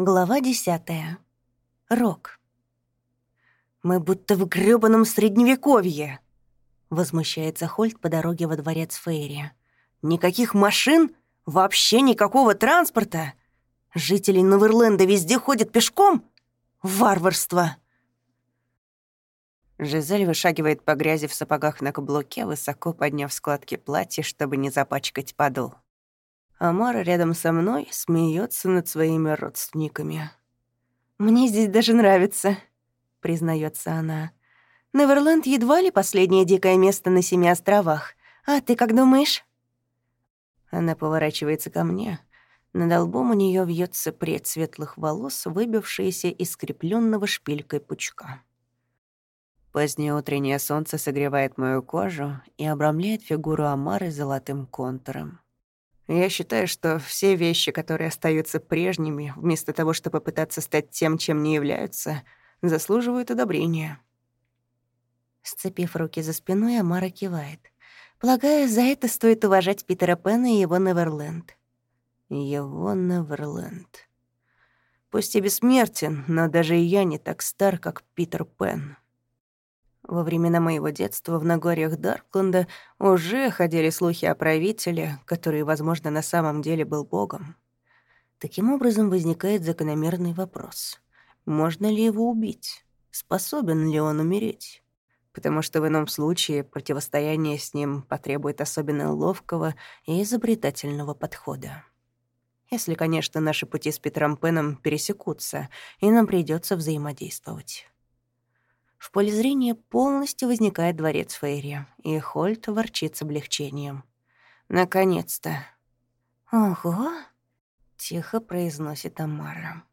Глава десятая. Рок. «Мы будто в грёбаном средневековье!» — возмущается Хольт по дороге во дворец Фейри. «Никаких машин? Вообще никакого транспорта? Жители Неверленда везде ходят пешком? Варварство!» Жизель вышагивает по грязи в сапогах на каблуке, высоко подняв складки платья, чтобы не запачкать подол. Амара рядом со мной смеется над своими родственниками. «Мне здесь даже нравится», — признается она. «Неверленд едва ли последнее дикое место на Семи островах. А ты как думаешь?» Она поворачивается ко мне. Над лбом у нее вьется прядь светлых волос, выбившаяся из скрепленного шпилькой пучка. Позднее утреннее солнце согревает мою кожу и обрамляет фигуру Амары золотым контуром. Я считаю, что все вещи, которые остаются прежними, вместо того, чтобы попытаться стать тем, чем не являются, заслуживают одобрения. Сцепив руки за спиной, Амара кивает. Полагаю, за это стоит уважать Питера Пэна и его Неверленд. Его Неверленд. Пусть и бессмертен, но даже я не так стар, как Питер Пен. Во времена моего детства в Нагорьях Даркленда уже ходили слухи о правителе, который, возможно, на самом деле был богом. Таким образом возникает закономерный вопрос. Можно ли его убить? Способен ли он умереть? Потому что в ином случае противостояние с ним потребует особенно ловкого и изобретательного подхода. Если, конечно, наши пути с Петром Пеном пересекутся, и нам придется взаимодействовать. В поле зрения полностью возникает дворец Фейри, и Хольт ворчит с облегчением. «Наконец-то!» «Ого!» — тихо произносит Амара.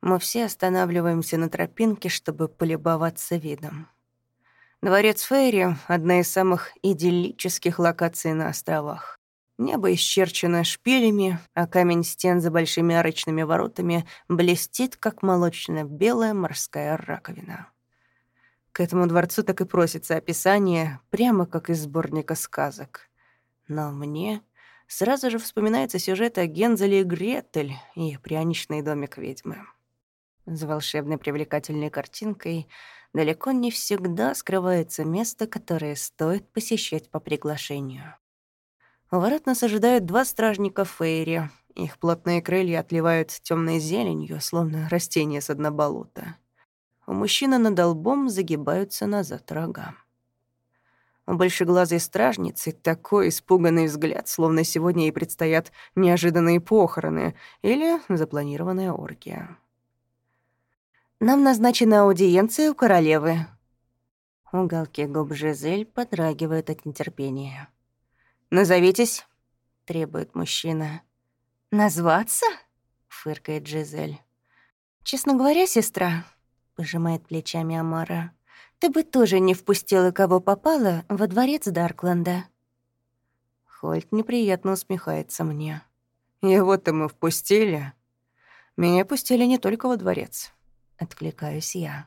Мы все останавливаемся на тропинке, чтобы полюбоваться видом. Дворец Фейри — одна из самых идиллических локаций на островах. Небо исчерчено шпилями, а камень стен за большими арочными воротами блестит, как молочно-белая морская раковина. К этому дворцу так и просится описание, прямо как из сборника сказок. Но мне сразу же вспоминается сюжет о Гензеле и Гретель и пряничный домик ведьмы. За волшебной привлекательной картинкой далеко не всегда скрывается место, которое стоит посещать по приглашению. У ворот нас ожидают два стражника Фейри. Их плотные крылья отливают темной зеленью, словно растения с дна болота. У мужчины над лбом загибаются назад рога. У большеглазой стражницы такой испуганный взгляд, словно сегодня ей предстоят неожиданные похороны или запланированная оргия. «Нам назначена аудиенция у королевы». Уголки губ Жизель подрагивают от нетерпения. «Назовитесь», — требует мужчина. «Назваться?» — фыркает Жизель. «Честно говоря, сестра, пожимает плечами Амара. «Ты бы тоже не впустила, кого попало, во дворец Даркленда». Хольт неприятно усмехается мне. «Его-то мы впустили. Меня пустили не только во дворец», — откликаюсь я.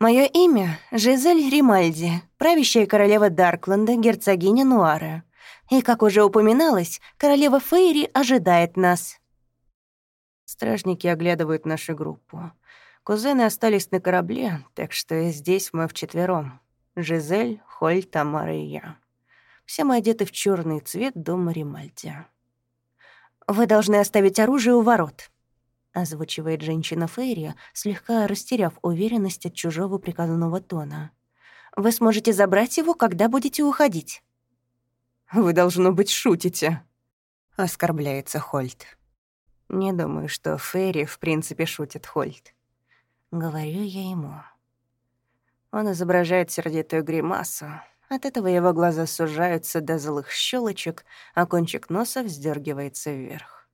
Мое имя — Жизель Римальди, правящая королева Даркленда, герцогиня Нуара. И, как уже упоминалось, королева Фейри ожидает нас». Стражники оглядывают нашу группу. Кузены остались на корабле, так что здесь мы вчетвером. Жизель, Холь, Тамара и я. Все мы одеты в черный цвет дома Римальди. «Вы должны оставить оружие у ворот», — озвучивает женщина Фейри, слегка растеряв уверенность от чужого приказанного тона. «Вы сможете забрать его, когда будете уходить». «Вы, должно быть, шутите», — оскорбляется Хольт. Не думаю, что Фейри в принципе шутит Хольт. — говорю я ему. Он изображает сердитую гримасу. От этого его глаза сужаются до злых щелочек, а кончик носа вздергивается вверх.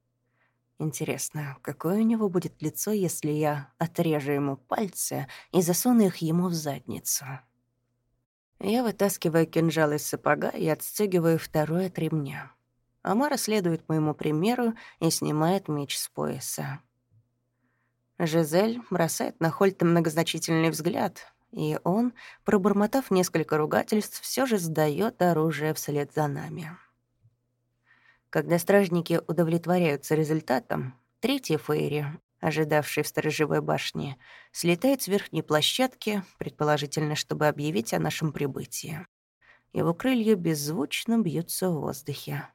Интересно, какое у него будет лицо, если я отрежу ему пальцы и засуну их ему в задницу? Я вытаскиваю кинжал из сапога и отстегиваю второй от ремня. Амара следует моему примеру и снимает меч с пояса. Жизель бросает на Хольта многозначительный взгляд, и он, пробормотав несколько ругательств, все же сдаёт оружие вслед за нами. Когда стражники удовлетворяются результатом, Третий Фейри, ожидавший в сторожевой башне, слетает с верхней площадки, предположительно, чтобы объявить о нашем прибытии. Его крылья беззвучно бьются в воздухе.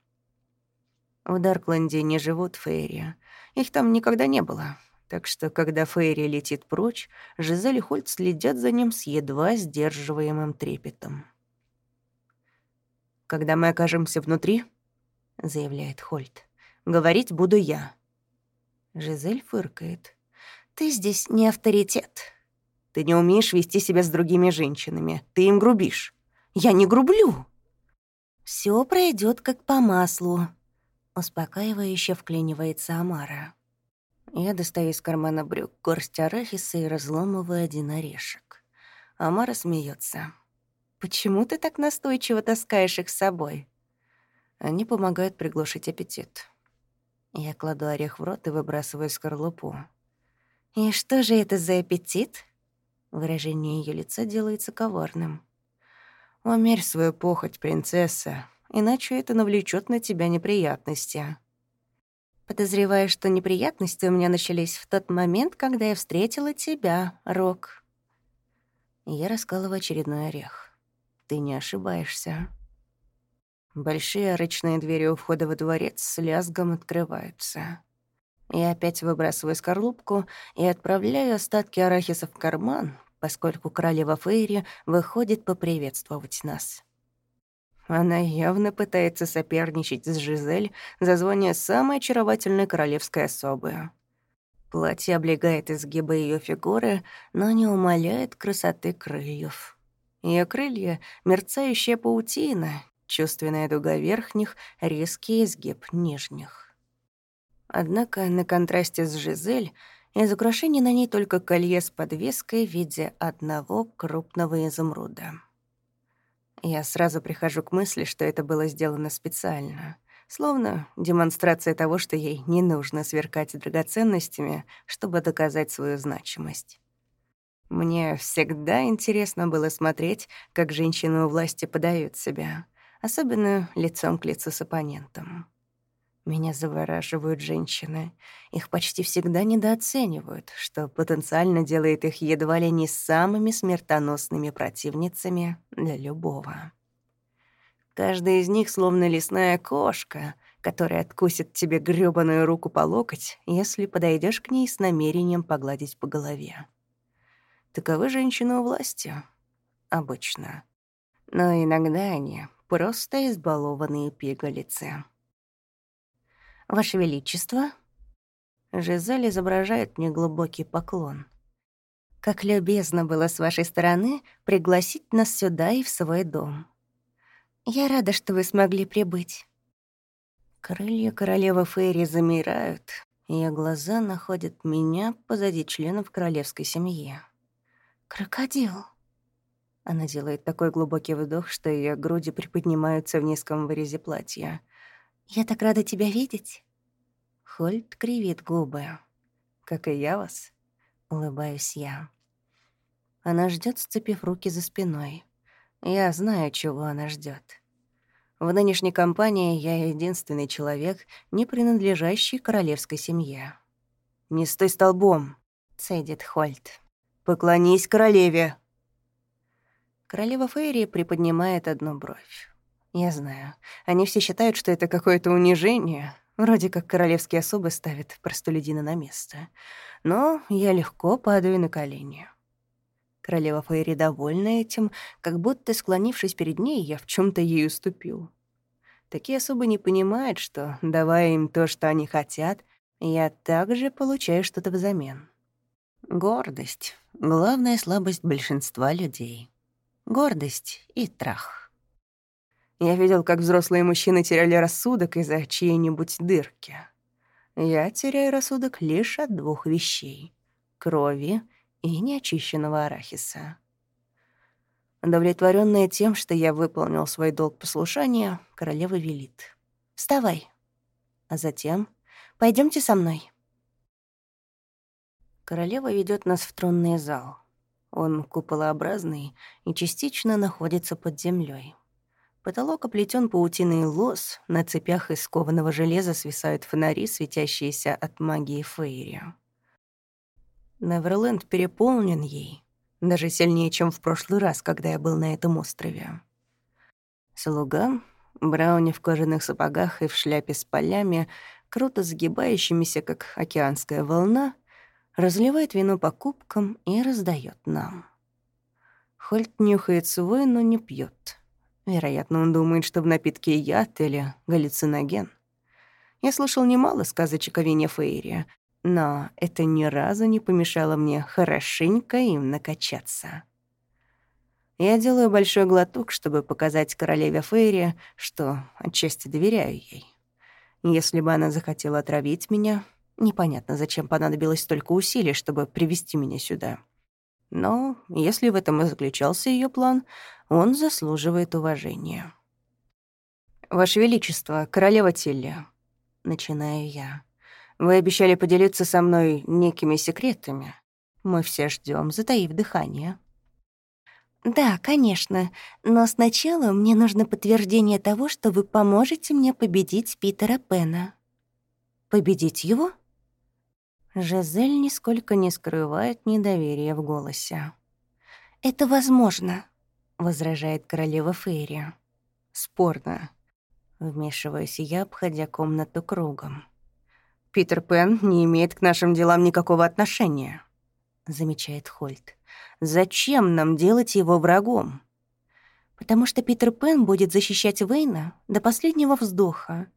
В Даркленде не живут Фейри. Их там никогда не было. Так что, когда Фейри летит прочь, Жизель и Хольт следят за ним с едва сдерживаемым трепетом. «Когда мы окажемся внутри», — заявляет Хольт, — «говорить буду я». Жизель фыркает. «Ты здесь не авторитет. Ты не умеешь вести себя с другими женщинами. Ты им грубишь. Я не грублю». Все пройдет как по маслу», — успокаивающе вклинивается Амара. Я достаю из кармана брюк горсть арахиса и разломываю один орешек. Амара смеется. «Почему ты так настойчиво таскаешь их с собой?» Они помогают приглушить аппетит. Я кладу орех в рот и выбрасываю скорлупу. «И что же это за аппетит?» Выражение ее лица делается коварным. «Умерь свою похоть, принцесса, иначе это навлечет на тебя неприятности». Подозреваю, что неприятности у меня начались в тот момент, когда я встретила тебя, Рок. Я раскалываю очередной орех. Ты не ошибаешься. Большие арочные двери у входа во дворец с лязгом открываются. Я опять выбрасываю скорлупку и отправляю остатки арахиса в карман, поскольку королева Фейри выходит поприветствовать нас. Она явно пытается соперничать с Жизель за звание самой очаровательной королевской особы. Платье облегает изгибы ее фигуры, но не умаляет красоты крыльев. Ее крылья — мерцающая паутина, чувственная дуга верхних, резкий изгиб нижних. Однако на контрасте с Жизель из украшений на ней только колье с подвеской в виде одного крупного изумруда. Я сразу прихожу к мысли, что это было сделано специально. Словно демонстрация того, что ей не нужно сверкать драгоценностями, чтобы доказать свою значимость. Мне всегда интересно было смотреть, как женщины у власти подают себя, особенно лицом к лицу с оппонентом. Меня завораживают женщины. Их почти всегда недооценивают, что потенциально делает их едва ли не самыми смертоносными противницами для любого. Каждая из них словно лесная кошка, которая откусит тебе грёбаную руку по локоть, если подойдешь к ней с намерением погладить по голове. Таковы женщины у власти. Обычно. Но иногда они просто избалованные пигалицы. «Ваше Величество?» Жизель изображает мне глубокий поклон. «Как любезно было с вашей стороны пригласить нас сюда и в свой дом. Я рада, что вы смогли прибыть». Крылья королевы Фейри замирают, ее глаза находят меня позади членов королевской семьи. «Крокодил!» Она делает такой глубокий вдох, что ее груди приподнимаются в низком вырезе платья. «Я так рада тебя видеть!» Хольт кривит губы. «Как и я вас», — улыбаюсь я. Она ждет, сцепив руки за спиной. Я знаю, чего она ждет. В нынешней компании я единственный человек, не принадлежащий королевской семье. «Не стой столбом», — цедит Хольт. «Поклонись королеве». Королева Фейри приподнимает одну бровь. Я знаю. Они все считают, что это какое-то унижение. Вроде как королевские особы ставят простолюдина на место. Но я легко падаю на колени. Королева Фейри довольна этим, как будто, склонившись перед ней, я в чем то ей уступил. Такие особы не понимают, что, давая им то, что они хотят, я также получаю что-то взамен. Гордость — главная слабость большинства людей. Гордость и трах. Я видел, как взрослые мужчины теряли рассудок из-за чьей-нибудь дырки. Я теряю рассудок лишь от двух вещей — крови и неочищенного арахиса. Удовлетворенная тем, что я выполнил свой долг послушания, королева велит. «Вставай!» А затем пойдемте со мной». Королева ведет нас в тронный зал. Он куполообразный и частично находится под землей. Потолок оплетен паутиной лос, на цепях из кованого железа свисают фонари, светящиеся от магии Фейри. Неверленд переполнен ей, даже сильнее, чем в прошлый раз, когда я был на этом острове. Слуга, Брауни в кожаных сапогах и в шляпе с полями, круто сгибающимися, как океанская волна, разливает вино по кубкам и раздает нам. Хольт нюхает свой, но не пьет. Вероятно, он думает, что в напитке яд или галлюциноген. Я слышал немало сказочек о вине Фейри, но это ни разу не помешало мне хорошенько им накачаться. Я делаю большой глоток, чтобы показать королеве Фейри, что отчасти доверяю ей. Если бы она захотела отравить меня, непонятно, зачем понадобилось столько усилий, чтобы привести меня сюда. Но если в этом и заключался ее план, он заслуживает уважения. «Ваше Величество, королева Тилли», — начинаю я, — «вы обещали поделиться со мной некими секретами. Мы все ждем, затаив дыхание». «Да, конечно, но сначала мне нужно подтверждение того, что вы поможете мне победить Питера Пена». «Победить его?» Жизель нисколько не скрывает недоверия в голосе. «Это возможно», — возражает королева Фейри. «Спорно», — вмешиваюсь я, обходя комнату кругом. «Питер Пен не имеет к нашим делам никакого отношения», — замечает Хольт. «Зачем нам делать его врагом?» «Потому что Питер Пен будет защищать Вейна до последнего вздоха.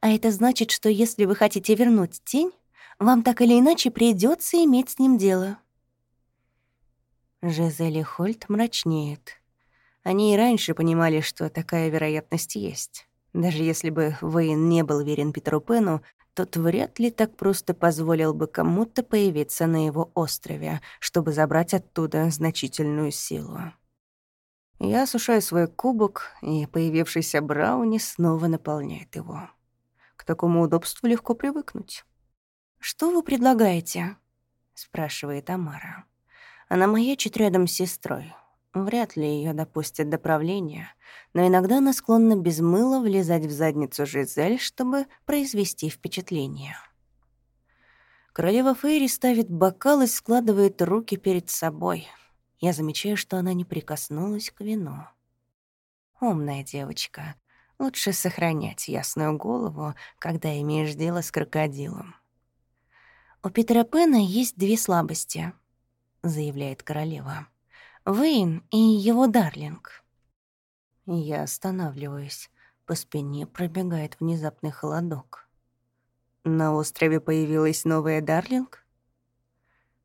А это значит, что если вы хотите вернуть тень, вам так или иначе придется иметь с ним дело». Жизель Хольт мрачнеет. Они и раньше понимали, что такая вероятность есть. Даже если бы Вейн не был верен Питеру Пену, тот вряд ли так просто позволил бы кому-то появиться на его острове, чтобы забрать оттуда значительную силу. Я осушаю свой кубок, и появившийся Брауни снова наполняет его. К такому удобству легко привыкнуть. «Что вы предлагаете?» — спрашивает Амара. Она маячит рядом с сестрой. Вряд ли ее допустят до правления, но иногда она склонна без мыла влезать в задницу Жизель, чтобы произвести впечатление. Королева Фейри ставит бокал и складывает руки перед собой. Я замечаю, что она не прикоснулась к вину. Умная девочка. Лучше сохранять ясную голову, когда имеешь дело с крокодилом. «У Питера Пэна есть две слабости», — заявляет королева. «Вейн и его Дарлинг». Я останавливаюсь. По спине пробегает внезапный холодок. На острове появилась новая Дарлинг?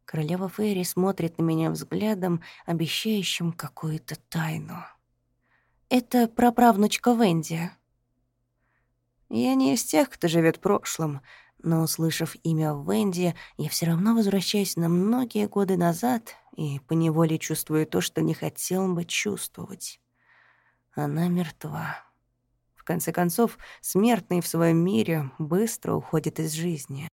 Королева Фейри смотрит на меня взглядом, обещающим какую-то тайну. «Это праправнучка Венди». Я не из тех, кто живет прошлым, но, услышав имя Венди, я все равно возвращаюсь на многие годы назад и поневоле чувствую то, что не хотел бы чувствовать. Она мертва. В конце концов, смертный в своем мире быстро уходит из жизни.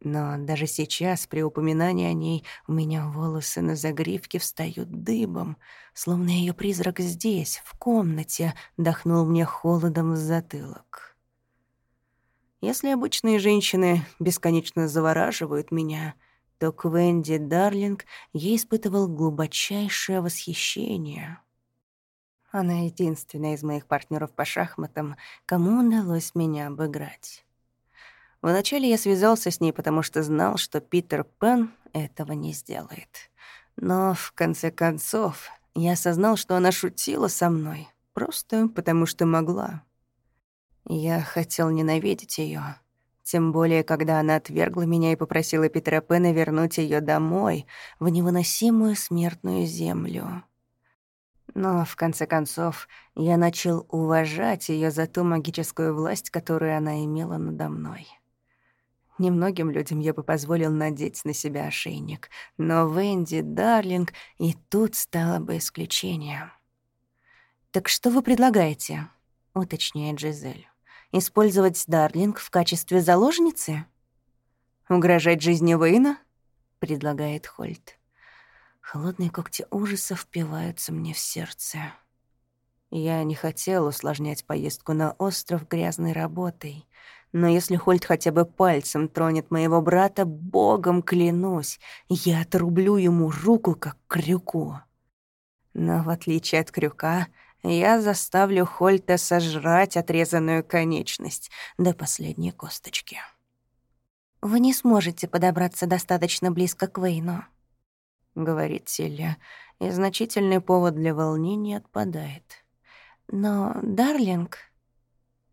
Но даже сейчас, при упоминании о ней, у меня волосы на загривке встают дыбом, словно ее призрак здесь, в комнате, дохнул мне холодом в затылок. Если обычные женщины бесконечно завораживают меня, то к Венди Дарлинг я испытывал глубочайшее восхищение. Она единственная из моих партнеров по шахматам, кому удалось меня обыграть. Вначале я связался с ней, потому что знал, что Питер Пен этого не сделает. Но, в конце концов, я осознал, что она шутила со мной, просто потому что могла. Я хотел ненавидеть ее, Тем более, когда она отвергла меня и попросила Петра Пена вернуть ее домой, в невыносимую смертную землю. Но, в конце концов, я начал уважать ее за ту магическую власть, которую она имела надо мной. Немногим людям я бы позволил надеть на себя ошейник, но Венди, Дарлинг, и тут стало бы исключением. «Так что вы предлагаете?» — уточняет Жизель. Использовать Дарлинг в качестве заложницы? Угрожать жизни Уэйна? предлагает Хольт. Холодные когти ужаса впиваются мне в сердце. Я не хотел усложнять поездку на остров грязной работой, но если Хольт хотя бы пальцем тронет моего брата, богом клянусь, я отрублю ему руку, как крюку. Но в отличие от крюка, я заставлю Хольта сожрать отрезанную конечность до последней косточки. «Вы не сможете подобраться достаточно близко к Вейну», — говорит Силья, и значительный повод для волнения отпадает. «Но, Дарлинг...»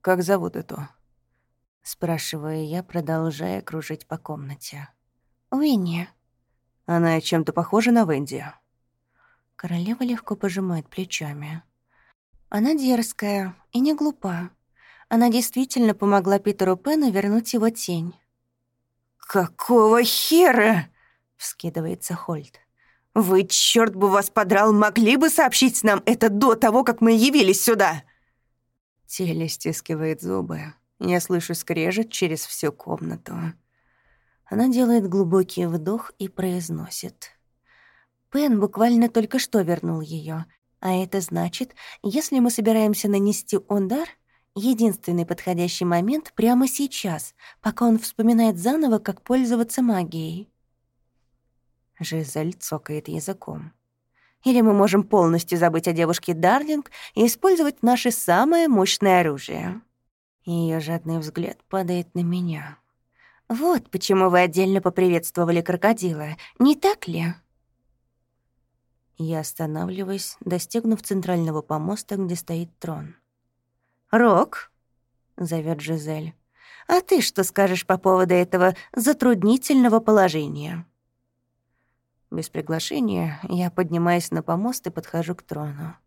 «Как зовут эту?» — спрашиваю я, продолжая кружить по комнате. «Уинни». «Она чем-то похожа на Венди?» Королева легко пожимает плечами. «Она дерзкая и не глупа. Она действительно помогла Питеру Пену вернуть его тень». «Какого хера?» — вскидывается Хольт. «Вы, черт бы вас подрал, могли бы сообщить нам это до того, как мы явились сюда?» Теле стискивает зубы. Я слышу скрежет через всю комнату. Она делает глубокий вдох и произносит. Пен буквально только что вернул ее, а это значит, если мы собираемся нанести удар, единственный подходящий момент прямо сейчас, пока он вспоминает заново, как пользоваться магией. Жизель цокает языком. Или мы можем полностью забыть о девушке Дарлинг и использовать наше самое мощное оружие. Ее жадный взгляд падает на меня. «Вот почему вы отдельно поприветствовали крокодила, не так ли?» Я останавливаюсь, достигнув центрального помоста, где стоит трон. «Рок», — зовет Жизель, — «а ты что скажешь по поводу этого затруднительного положения?» Без приглашения я поднимаюсь на помост и подхожу к трону.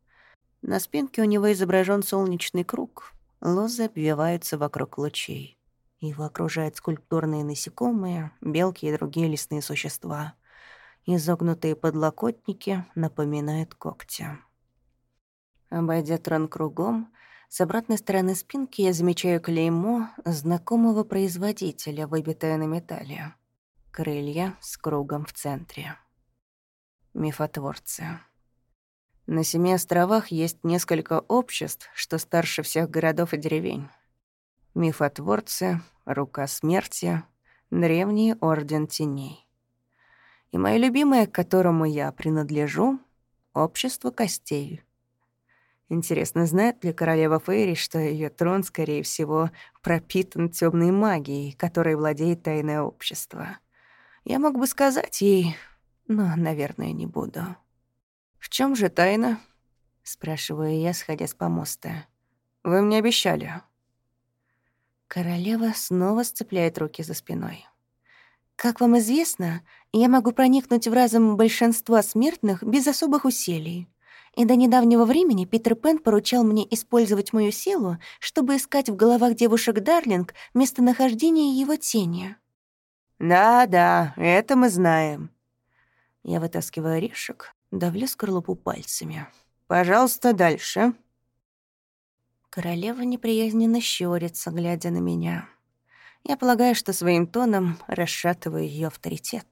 На спинке у него изображен солнечный круг. Лозы обвиваются вокруг лучей. Его окружают скульптурные насекомые, белки и другие лесные существа. Изогнутые подлокотники напоминают когти. Обойдя трон кругом, с обратной стороны спинки я замечаю клеймо знакомого производителя, выбитое на металле. Крылья с кругом в центре. Мифотворцы. На семи островах есть несколько обществ, что старше всех городов и деревень. Мифотворцы, Рука Смерти, Древний Орден Теней. И мое любимое, к которому я принадлежу — Общество Костей — Интересно, знает ли королева Фейри, что ее трон, скорее всего, пропитан темной магией, которой владеет тайное общество? Я мог бы сказать ей, но, наверное, не буду. «В чем же тайна?» — спрашиваю я, сходя с помоста. «Вы мне обещали». Королева снова сцепляет руки за спиной. «Как вам известно, я могу проникнуть в разум большинства смертных без особых усилий и до недавнего времени Питер Пен поручал мне использовать мою силу, чтобы искать в головах девушек Дарлинг местонахождение его тени. «Да-да, это мы знаем». Я вытаскиваю орешек, давлю скорлупу пальцами. «Пожалуйста, дальше». Королева неприязненно щурится, глядя на меня. Я полагаю, что своим тоном расшатываю ее авторитет.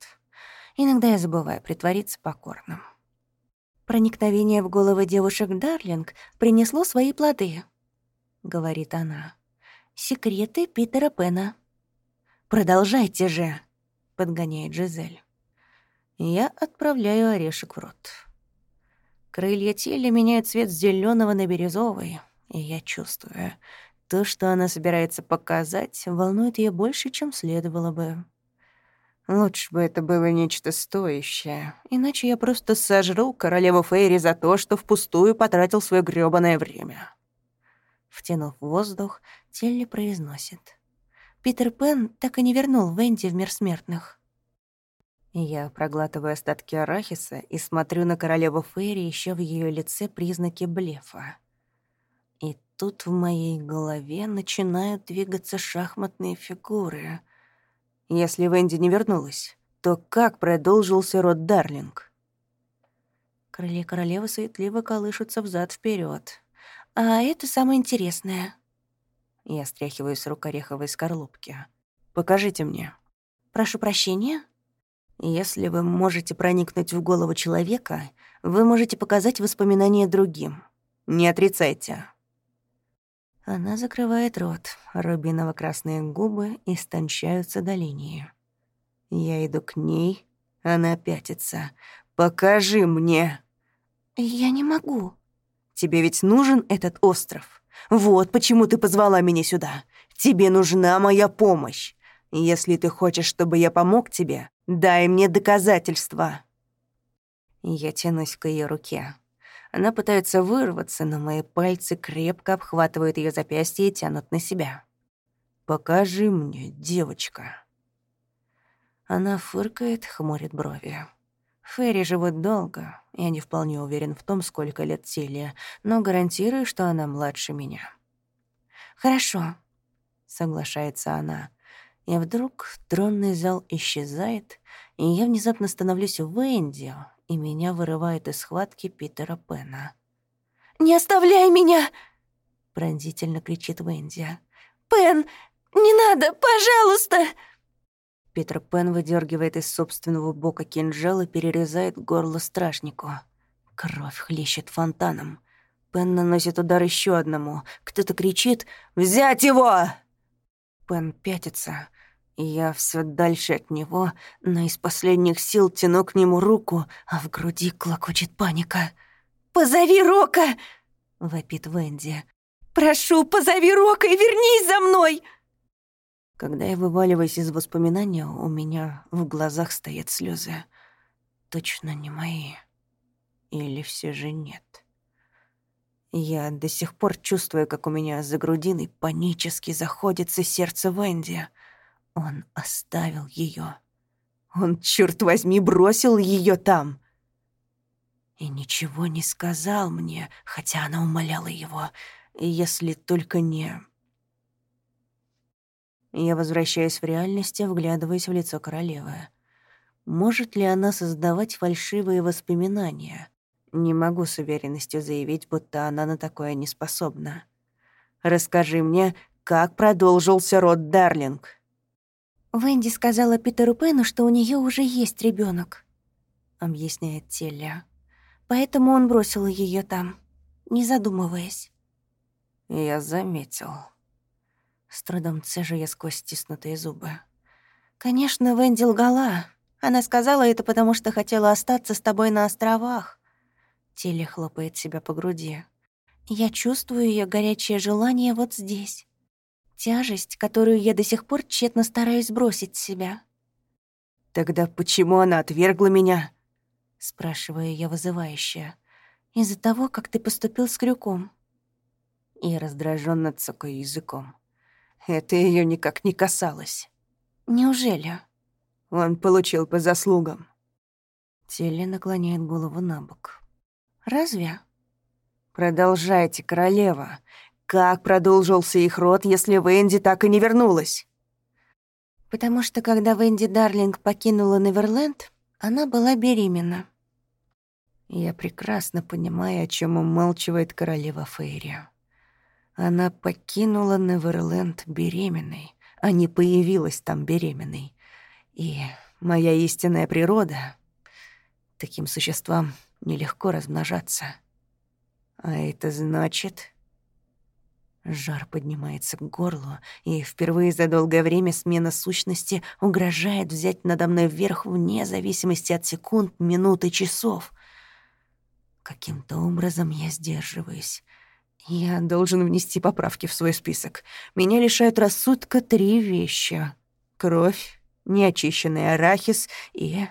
Иногда я забываю притвориться покорным. «Проникновение в головы девушек Дарлинг принесло свои плоды», — говорит она. «Секреты Питера Пена». «Продолжайте же», — подгоняет Жизель. Я отправляю орешек в рот. Крылья теля меняют цвет с зеленого на бирюзовый, и я чувствую, то, что она собирается показать, волнует ее больше, чем следовало бы. Лучше бы это было нечто стоящее, иначе я просто сожру королеву Фейри за то, что впустую потратил свое грёбаное время. Втянув воздух, Телли произносит. «Питер Пен так и не вернул Венди в мир смертных». Я проглатываю остатки арахиса и смотрю на королеву Фейри, еще в ее лице признаки блефа. И тут в моей голове начинают двигаться шахматные фигуры — если Венди не вернулась, то как продолжился род Дарлинг? Крылья королевы суетливо колышутся взад вперед. «А это самое интересное». Я стряхиваю с рук ореховой скорлупки. «Покажите мне». «Прошу прощения?» «Если вы можете проникнуть в голову человека, вы можете показать воспоминания другим. Не отрицайте». Она закрывает рот, рубиново-красные губы истончаются до линии. Я иду к ней, она пятится. «Покажи мне!» «Я не могу». «Тебе ведь нужен этот остров? Вот почему ты позвала меня сюда. Тебе нужна моя помощь. Если ты хочешь, чтобы я помог тебе, дай мне доказательства». Я тянусь к ее руке. Она пытается вырваться, но мои пальцы крепко обхватывают ее запястье и тянут на себя. «Покажи мне, девочка». Она фыркает, хмурит брови. Ферри живут долго. Я не вполне уверен в том, сколько лет Тиле, но гарантирую, что она младше меня. «Хорошо», — соглашается она. И вдруг тронный зал исчезает, и я внезапно становлюсь в Энди, и меня вырывает из схватки Питера Пена. «Не оставляй меня!» — пронзительно кричит Венди. «Пен, не надо, пожалуйста!» Питер Пен выдергивает из собственного бока кинжал и перерезает горло стражнику. Кровь хлещет фонтаном. Пен наносит удар еще одному. Кто-то кричит «Взять его!» Пен пятится. Я все дальше от него, но из последних сил тяну к нему руку, а в груди клокочет паника. «Позови Рока!» — вопит Венди. «Прошу, позови Рока и вернись за мной!» Когда я вываливаюсь из воспоминания, у меня в глазах стоят слезы. Точно не мои. Или все же нет. Я до сих пор чувствую, как у меня за грудиной панически заходится сердце Венди — он оставил ее. Он, черт возьми, бросил ее там. И ничего не сказал мне, хотя она умоляла его, если только не... Я возвращаюсь в реальность и вглядываюсь в лицо королевы. Может ли она создавать фальшивые воспоминания? Не могу с уверенностью заявить, будто она на такое не способна. Расскажи мне, как продолжился род Дарлинг? Венди сказала Питеру Пену, что у нее уже есть ребенок, объясняет Телля. Поэтому он бросил ее там, не задумываясь. Я заметил. С трудом цежу я сквозь стиснутые зубы. Конечно, Венди лгала. Она сказала это, потому что хотела остаться с тобой на островах. Телли хлопает себя по груди. Я чувствую ее горячее желание вот здесь тяжесть, которую я до сих пор тщетно стараюсь бросить с себя. «Тогда почему она отвергла меня?» — спрашиваю я вызывающе. «Из-за того, как ты поступил с крюком». И раздраженно цокаю языком. Это ее никак не касалось. «Неужели?» Он получил по заслугам. Телли наклоняет голову на бок. «Разве?» «Продолжайте, королева. Как продолжился их род, если Венди так и не вернулась? Потому что когда Венди Дарлинг покинула Неверленд, она была беременна. Я прекрасно понимаю, о чем умалчивает королева Фейри. Она покинула Неверленд беременной, а не появилась там беременной. И моя истинная природа... Таким существам нелегко размножаться. А это значит... Жар поднимается к горлу, и впервые за долгое время смена сущности угрожает взять надо мной вверх вне зависимости от секунд, минут и часов. Каким-то образом я сдерживаюсь. Я должен внести поправки в свой список. Меня лишают рассудка три вещи. Кровь, неочищенный арахис и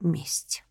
месть.